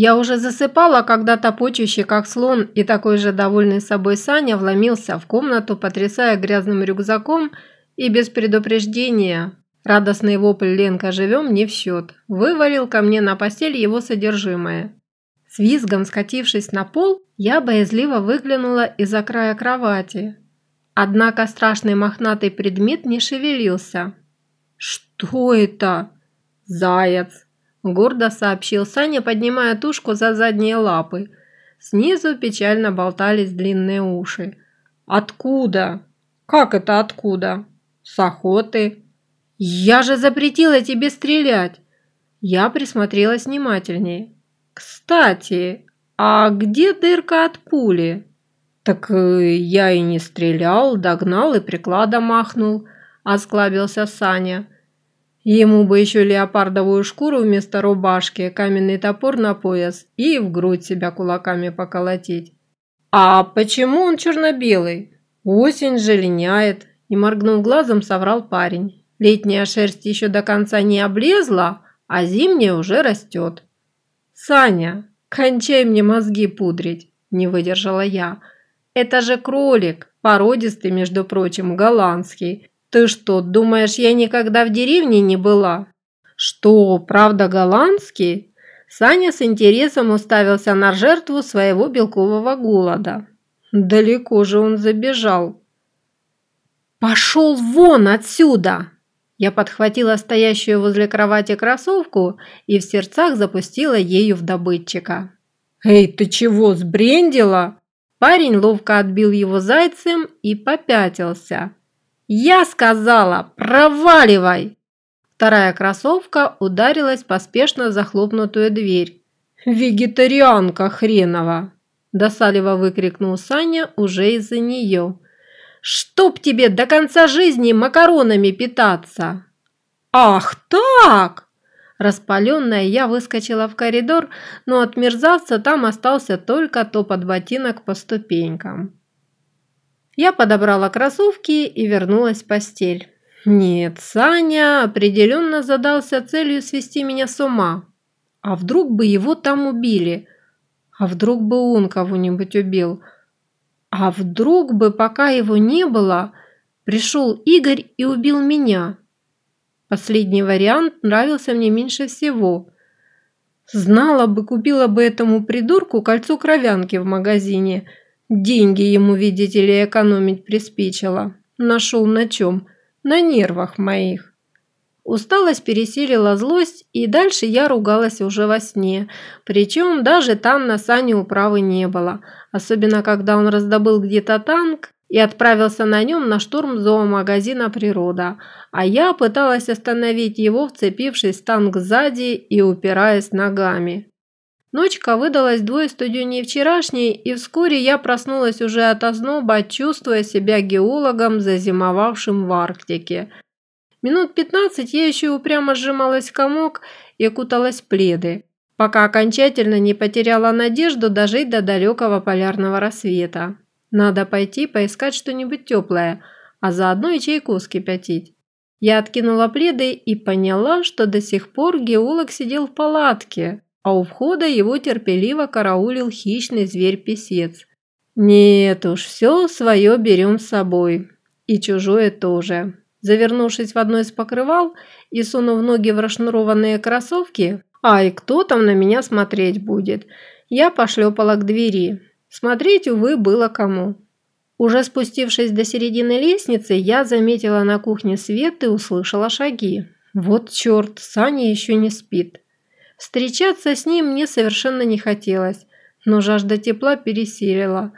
Я уже засыпала, когда топочущий, как слон, и такой же довольный собой Саня вломился в комнату, потрясая грязным рюкзаком и без предупреждения. Радостный вопль «Ленка, живем» не в счет. Вывалил ко мне на постель его содержимое. С визгом скатившись на пол, я боязливо выглянула из-за края кровати. Однако страшный мохнатый предмет не шевелился. «Что это?» «Заяц!» – гордо сообщил Саня, поднимая тушку за задние лапы. Снизу печально болтались длинные уши. «Откуда?» «Как это откуда?» «С охоты». «Я же запретила тебе стрелять!» Я присмотрелась внимательнее. «Кстати, а где дырка от пули?» «Так э, я и не стрелял, догнал и прикладом махнул», – осклабился Саня. Ему бы еще леопардовую шкуру вместо рубашки, каменный топор на пояс и в грудь себя кулаками поколотить. «А почему он черно-белый? Осень же линяет», – не моргнув глазом, соврал парень. «Летняя шерсть еще до конца не облезла, а зимняя уже растет». «Саня, кончай мне мозги пудрить», – не выдержала я. «Это же кролик, породистый, между прочим, голландский. «Ты что, думаешь, я никогда в деревне не была?» «Что, правда голландский?» Саня с интересом уставился на жертву своего белкового голода. Далеко же он забежал. «Пошел вон отсюда!» Я подхватила стоящую возле кровати кроссовку и в сердцах запустила ею в добытчика. «Эй, ты чего, сбрендила?» Парень ловко отбил его зайцем и попятился. «Я сказала, проваливай!» Вторая кроссовка ударилась поспешно в захлопнутую дверь. «Вегетарианка хренова!» Досаливо выкрикнул Саня уже из-за нее. «Чтоб тебе до конца жизни макаронами питаться!» «Ах так!» Распаленная, я выскочила в коридор, но от мерзавца там остался только топот ботинок по ступенькам. Я подобрала кроссовки и вернулась в постель. Нет, Саня определенно задался целью свести меня с ума. А вдруг бы его там убили? А вдруг бы он кого-нибудь убил? А вдруг бы, пока его не было, пришел Игорь и убил меня? Последний вариант нравился мне меньше всего. Знала бы, купила бы этому придурку кольцо кровянки в магазине – Деньги ему, видите ли, экономить приспичило. Нашел на чем? На нервах моих. Усталость пересилила злость, и дальше я ругалась уже во сне. Причем даже там на Сане управы не было. Особенно, когда он раздобыл где-то танк и отправился на нем на штурм зоомагазина «Природа». А я пыталась остановить его, вцепившись в танк сзади и упираясь ногами. Ночка выдалась двое студеней вчерашней, и вскоре я проснулась уже от озноба, чувствуя себя геологом, зазимовавшим в Арктике. Минут пятнадцать я еще упрямо сжималась в комок и куталась в пледы, пока окончательно не потеряла надежду дожить до далекого полярного рассвета. Надо пойти поискать что-нибудь теплое, а заодно и чайку скипятить. Я откинула пледы и поняла, что до сих пор геолог сидел в палатке, а у входа его терпеливо караулил хищный зверь-песец. «Нет уж, все свое берем с собой. И чужое тоже». Завернувшись в одно из покрывал и сунув ноги в расшнурованные кроссовки, «Ай, кто там на меня смотреть будет?» Я пошлепала к двери. Смотреть, увы, было кому. Уже спустившись до середины лестницы, я заметила на кухне свет и услышала шаги. Вот черт, Саня еще не спит. Встречаться с ним мне совершенно не хотелось, но жажда тепла пересилила.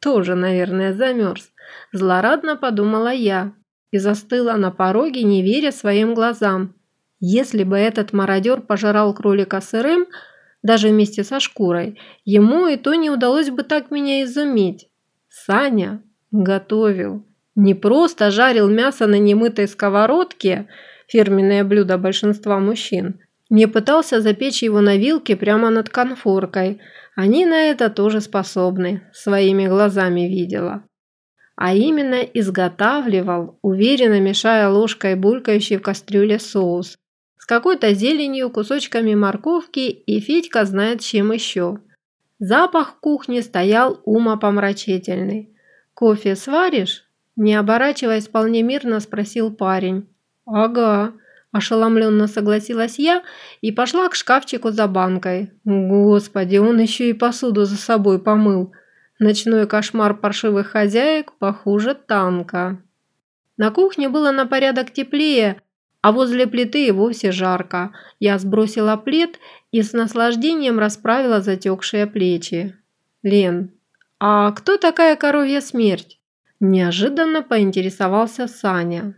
Тоже, наверное, замерз. Злорадно подумала я и застыла на пороге, не веря своим глазам. Если бы этот мародер пожирал кролика сырым, даже вместе со шкурой, ему и то не удалось бы так меня изумить. Саня готовил. Не просто жарил мясо на немытой сковородке, фирменное блюдо большинства мужчин, не пытался запечь его на вилке прямо над конфоркой. Они на это тоже способны, своими глазами видела. А именно изготавливал, уверенно мешая ложкой булькающий в кастрюле соус, с какой-то зеленью, кусочками морковки и Федька знает чем еще. Запах в кухне стоял умопомрачительный. «Кофе сваришь?» Не оборачиваясь, вполне мирно спросил парень. «Ага», – ошеломленно согласилась я и пошла к шкафчику за банкой. Господи, он еще и посуду за собой помыл. Ночной кошмар паршивых хозяек похуже танка. На кухне было на порядок теплее, а возле плиты и вовсе жарко. Я сбросила плед и с наслаждением расправила затекшие плечи. «Лен, а кто такая коровья смерть?» Неожиданно поинтересовался Саня.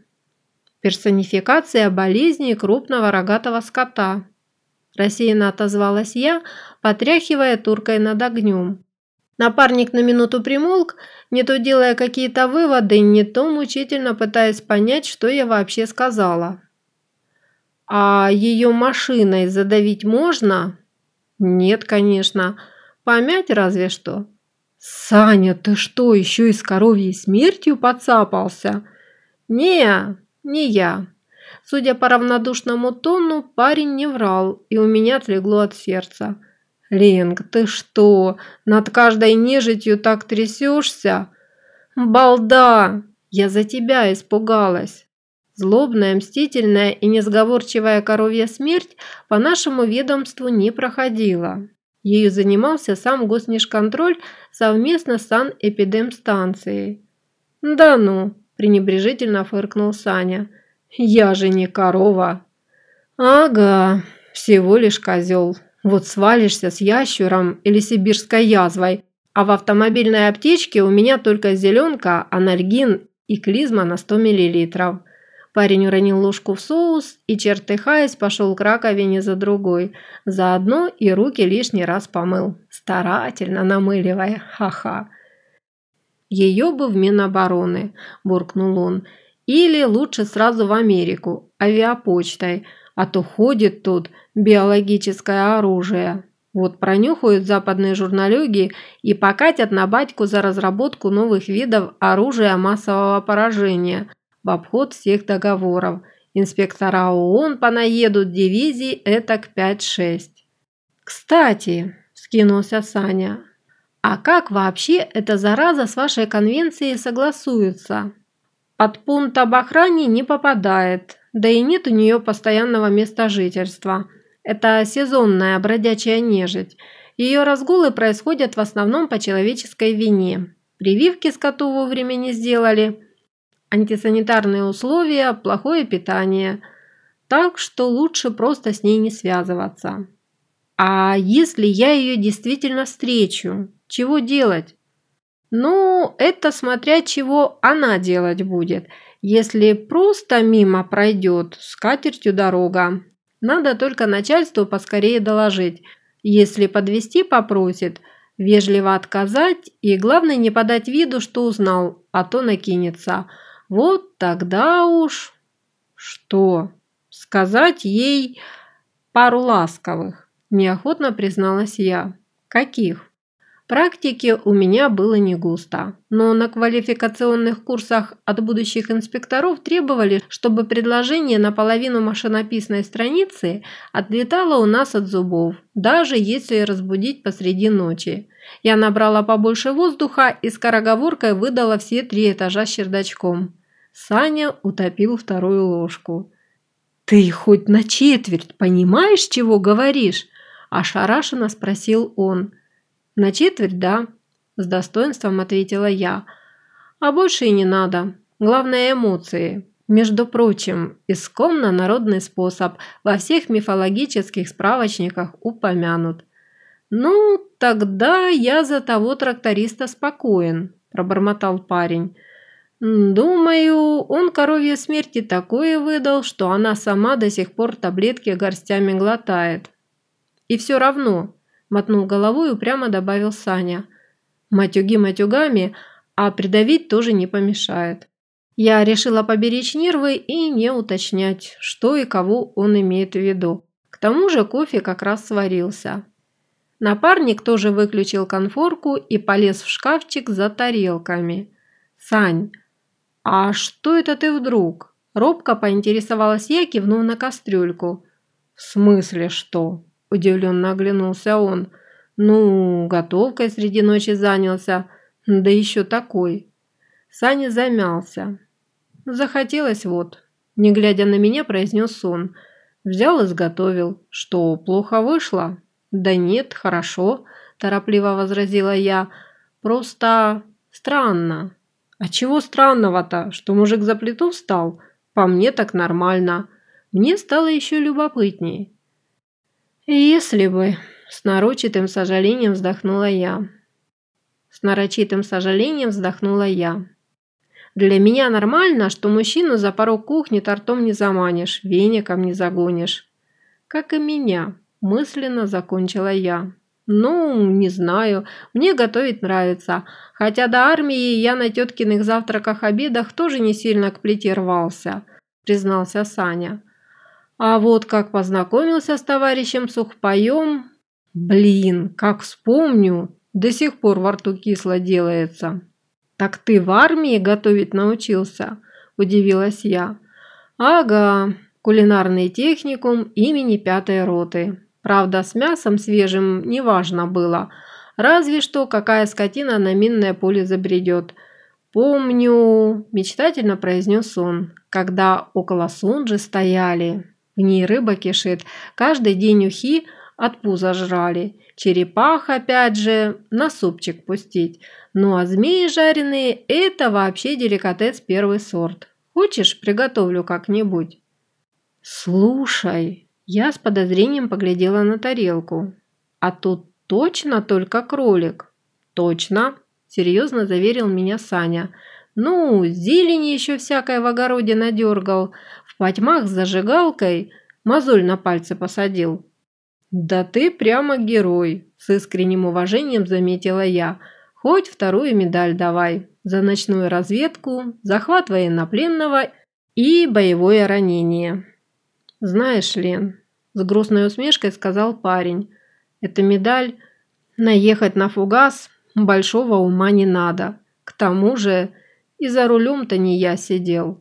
«Персонификация болезни крупного рогатого скота», рассеянно отозвалась я, потряхивая туркой над огнем. Напарник на минуту примолк, не то делая какие-то выводы, не то мучительно пытаясь понять, что я вообще сказала. А ее машиной задавить можно? Нет, конечно. Помять разве что. Саня, ты что, еще и с коровьей смертью подцапался? Не, не я. Судя по равнодушному тону, парень не врал, и у меня отлегло от сердца. «Ленг, ты что, над каждой нежитью так трясешься?» «Балда! Я за тебя испугалась!» Злобная, мстительная и несговорчивая коровья смерть по нашему ведомству не проходила. Ею занимался сам госнишконтроль совместно с санэпидемстанцией. «Да ну!» – пренебрежительно фыркнул Саня. «Я же не корова!» «Ага, всего лишь козел. Вот свалишься с ящуром или сибирской язвой, а в автомобильной аптечке у меня только зеленка, анальгин и клизма на 100 миллилитров. Парень уронил ложку в соус и, чертыхаясь, пошел к раковине за другой. Заодно и руки лишний раз помыл, старательно намыливая. Ха-ха. «Ее бы в Минобороны», – буркнул он. «Или лучше сразу в Америку, авиапочтой, а то ходит тут биологическое оружие». Вот пронюхают западные журналюги и покатят на батьку за разработку новых видов оружия массового поражения – в обход всех договоров. Инспектора ООН понаедут дивизии этак 5-6. «Кстати», – скинулся Саня, – «а как вообще эта зараза с вашей конвенцией согласуется?» Под пункт об охране не попадает, да и нет у нее постоянного места жительства. Это сезонная бродячая нежить. Ее разгулы происходят в основном по человеческой вине. Прививки скоту вовремя не сделали – антисанитарные условия, плохое питание. Так что лучше просто с ней не связываться. А если я ее действительно встречу, чего делать? Ну, это смотря чего она делать будет. Если просто мимо пройдет, с катертью дорога. Надо только начальству поскорее доложить. Если подвести попросит, вежливо отказать и главное не подать виду, что узнал, а то накинется – вот тогда уж... Что? Сказать ей пару ласковых, неохотно призналась я. Каких? Практики у меня было не густо, но на квалификационных курсах от будущих инспекторов требовали, чтобы предложение на половину машинописной страницы отлетало у нас от зубов, даже если разбудить посреди ночи. Я набрала побольше воздуха и скороговоркой выдала все три этажа с чердачком. Саня утопил вторую ложку. «Ты хоть на четверть понимаешь, чего говоришь?» – ошарашенно спросил он. «На четверть, да», – с достоинством ответила я. «А больше и не надо. Главное – эмоции. Между прочим, исконно народный способ во всех мифологических справочниках упомянут. «Ну, тогда я за того тракториста спокоен», – пробормотал парень. «Думаю, он коровье смерти такое выдал, что она сама до сих пор таблетки горстями глотает». «И все равно», – мотнул головой и упрямо добавил Саня. «Матюги матюгами, а придавить тоже не помешает». Я решила поберечь нервы и не уточнять, что и кого он имеет в виду. К тому же кофе как раз сварился. Напарник тоже выключил конфорку и полез в шкафчик за тарелками. «Сань, «А что это ты вдруг?» Робко поинтересовалась я, кивнув на кастрюльку. «В смысле что?» – удивленно оглянулся он. «Ну, готовкой среди ночи занялся, да еще такой». Саня замялся. «Захотелось вот», – не глядя на меня, произнес он. «Взял и сготовил. Что, плохо вышло?» «Да нет, хорошо», – торопливо возразила я. «Просто странно». «А чего странного-то, что мужик за плиту встал? По мне так нормально». Мне стало еще любопытней. «Если бы...» – с нарочитым сожалением вздохнула я. С нарочитым сожалением вздохнула я. Для меня нормально, что мужчину за порог кухни тортом не заманишь, веником не загонишь. Как и меня, мысленно закончила я. Ну, не знаю, мне готовить нравится. Хотя до армии я на теткиных завтраках-обедах тоже не сильно к плите рвался, признался Саня. А вот как познакомился с товарищем Сухпоем... Блин, как вспомню, до сих пор во рту кисло делается. «Так ты в армии готовить научился?» – удивилась я. «Ага, кулинарный техникум имени пятой роты. Правда, с мясом свежим неважно было, разве что какая скотина на минное поле забредет». «Помню», – мечтательно произнес он, – «когда около Сунжи стояли. В ней рыба кишит, каждый день ухи от пуза жрали. Черепах, опять же, на супчик пустить. Ну а змеи жареные – это вообще деликатес первый сорт. Хочешь, приготовлю как-нибудь?» «Слушай», я с подозрением поглядела на тарелку. «А тут точно только кролик?» «Точно», – серьезно заверил меня Саня. «Ну, зелени еще всякой в огороде надергал, в потьмах с зажигалкой мозоль на пальце посадил». «Да ты прямо герой», – с искренним уважением заметила я – Хоть вторую медаль давай за ночную разведку, захват военнопленного и боевое ранение. Знаешь, Лен, с грустной усмешкой сказал парень, эта медаль наехать на фугас большого ума не надо. К тому же и за рулем-то не я сидел.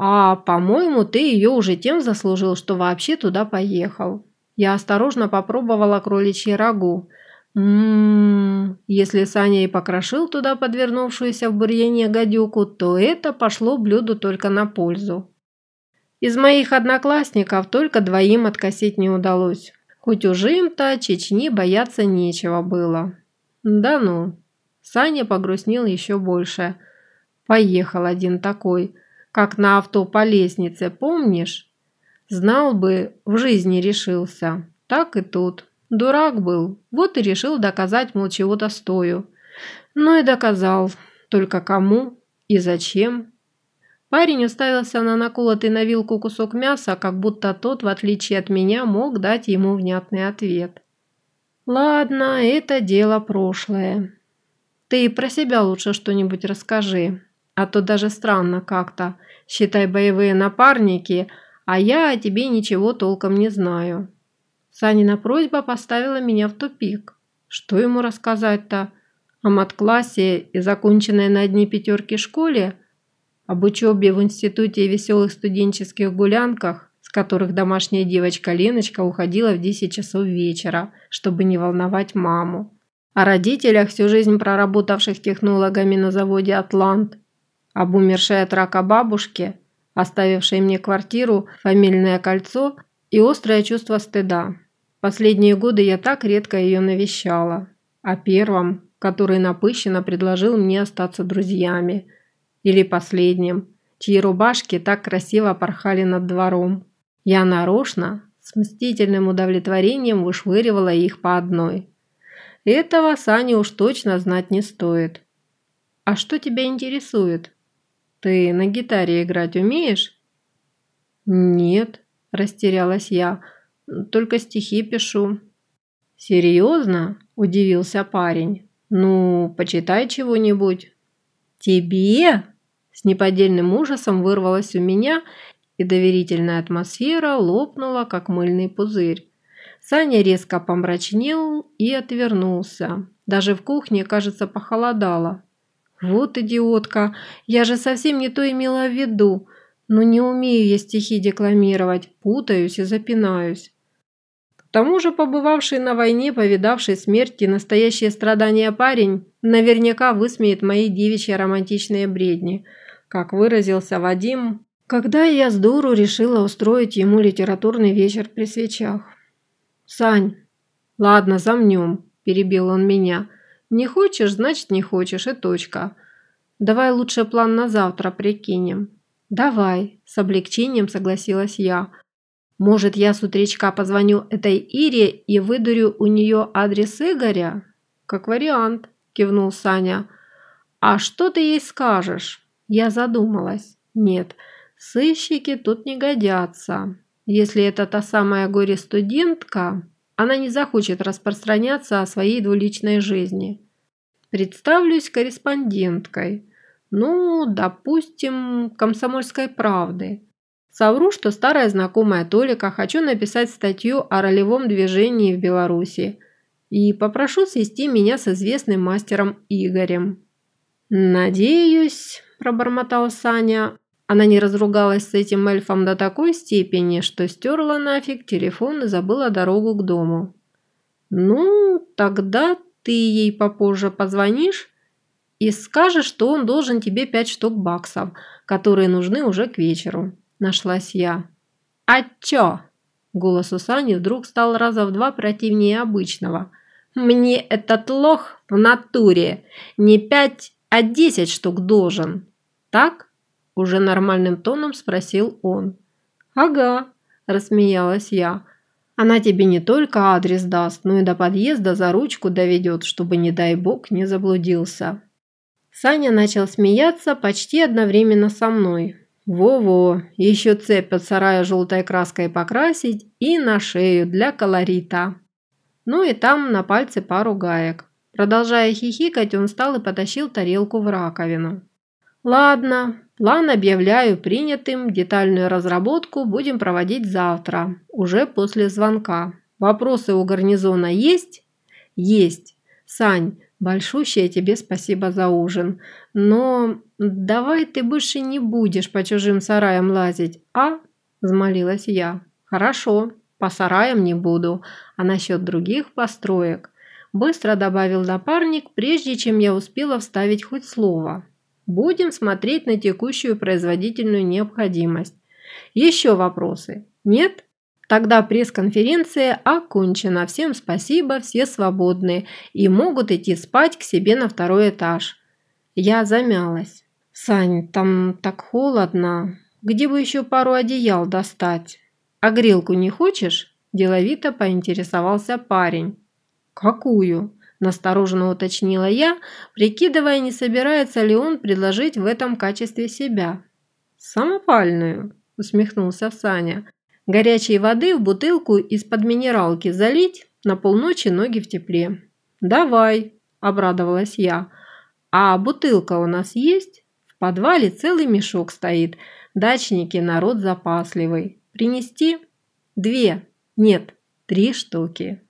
А, по-моему, ты ее уже тем заслужил, что вообще туда поехал. Я осторожно попробовала кроличье рагу, Ммм, если Саня и покрошил туда подвернувшуюся в бурьяне гадюку, то это пошло блюду только на пользу. Из моих одноклассников только двоим откосить не удалось. Хоть уже им-то Чечни бояться нечего было. Да ну. Саня погрустнел еще больше. Поехал один такой, как на авто по лестнице, помнишь? Знал бы, в жизни решился. Так и тут. Дурак был, вот и решил доказать, мол, чего-то. Ну и доказал. Только кому и зачем? Парень уставился на наколотый на вилку кусок мяса, как будто тот, в отличие от меня, мог дать ему внятный ответ. «Ладно, это дело прошлое. Ты про себя лучше что-нибудь расскажи, а то даже странно как-то. Считай боевые напарники, а я о тебе ничего толком не знаю». Санина просьба поставила меня в тупик. Что ему рассказать-то? О мат-классе и законченной на одни пятерки школе? Об учебе в институте и веселых студенческих гулянках, с которых домашняя девочка Леночка уходила в 10 часов вечера, чтобы не волновать маму. О родителях, всю жизнь проработавших технологами на заводе «Атлант». Об умершей от рака бабушке, оставившей мне квартиру, фамильное кольцо и острое чувство стыда. Последние годы я так редко ее навещала. О первом, который напыщенно предложил мне остаться друзьями. Или последнем, чьи рубашки так красиво порхали над двором. Я нарочно, с мстительным удовлетворением вышвыривала их по одной. Этого Сане уж точно знать не стоит. «А что тебя интересует? Ты на гитаре играть умеешь?» «Нет», – растерялась я, – только стихи пишу». «Серьезно?» – удивился парень. «Ну, почитай чего-нибудь». «Тебе?» – с неподдельным ужасом вырвалось у меня, и доверительная атмосфера лопнула, как мыльный пузырь. Саня резко помрачнел и отвернулся. Даже в кухне, кажется, похолодало. «Вот идиотка! Я же совсем не то имела в виду. Но не умею я стихи декламировать, путаюсь и запинаюсь. К тому же побывавший на войне, повидавший смерть и настоящие страдания парень, наверняка высмеет мои девичьи романтичные бредни. Как выразился Вадим, когда я с дуру решила устроить ему литературный вечер при свечах. «Сань, ладно, замнем», – перебил он меня. «Не хочешь, значит не хочешь, и точка. Давай лучше план на завтра прикинем». «Давай», – с облегчением согласилась я. «Может, я с утречка позвоню этой Ире и выдурю у нее адрес Игоря?» «Как вариант», – кивнул Саня. «А что ты ей скажешь?» Я задумалась. «Нет, сыщики тут не годятся. Если это та самая горе-студентка, она не захочет распространяться о своей двуличной жизни. Представлюсь корреспонденткой. Ну, допустим, комсомольской правды. Совру, что старая знакомая Толика хочу написать статью о ролевом движении в Беларуси и попрошу свести меня с известным мастером Игорем. «Надеюсь», – пробормотал Саня. Она не разругалась с этим эльфом до такой степени, что стерла нафиг телефон и забыла дорогу к дому. «Ну, тогда ты ей попозже позвонишь и скажешь, что он должен тебе пять штук баксов, которые нужны уже к вечеру», – нашлась я. «А чё?» – голос у Сани вдруг стал раза в два противнее обычного. «Мне этот лох в натуре не пять, а десять штук должен. Так?» – уже нормальным тоном спросил он. «Ага», – рассмеялась я. «Она тебе не только адрес даст, но и до подъезда за ручку доведет, чтобы, не дай бог, не заблудился». Саня начал смеяться почти одновременно со мной. Во-во, еще цепь от сарая желтой краской покрасить и на шею для колорита. Ну и там на пальце пару гаек. Продолжая хихикать, он встал и потащил тарелку в раковину. «Ладно, план объявляю принятым, детальную разработку будем проводить завтра, уже после звонка. Вопросы у гарнизона есть?» «Есть. Сань, Большущее тебе спасибо за ужин. Но давай ты больше не будешь по чужим сараям лазить, а?» – взмолилась я. «Хорошо, по сараям не буду, а насчет других построек?» Быстро добавил напарник, прежде чем я успела вставить хоть слово. «Будем смотреть на текущую производительную необходимость. Еще вопросы? Нет?» Тогда пресс-конференция окончена. Всем спасибо, все свободны и могут идти спать к себе на второй этаж. Я замялась. «Сань, там так холодно. Где бы еще пару одеял достать? А грелку не хочешь?» Деловито поинтересовался парень. «Какую?» – настороженно уточнила я, прикидывая, не собирается ли он предложить в этом качестве себя. «Самопальную», – усмехнулся Саня. Горячей воды в бутылку из-под минералки залить, на полночи ноги в тепле. «Давай», – обрадовалась я. «А бутылка у нас есть?» В подвале целый мешок стоит. Дачники народ запасливый. Принести? Две. Нет, три штуки.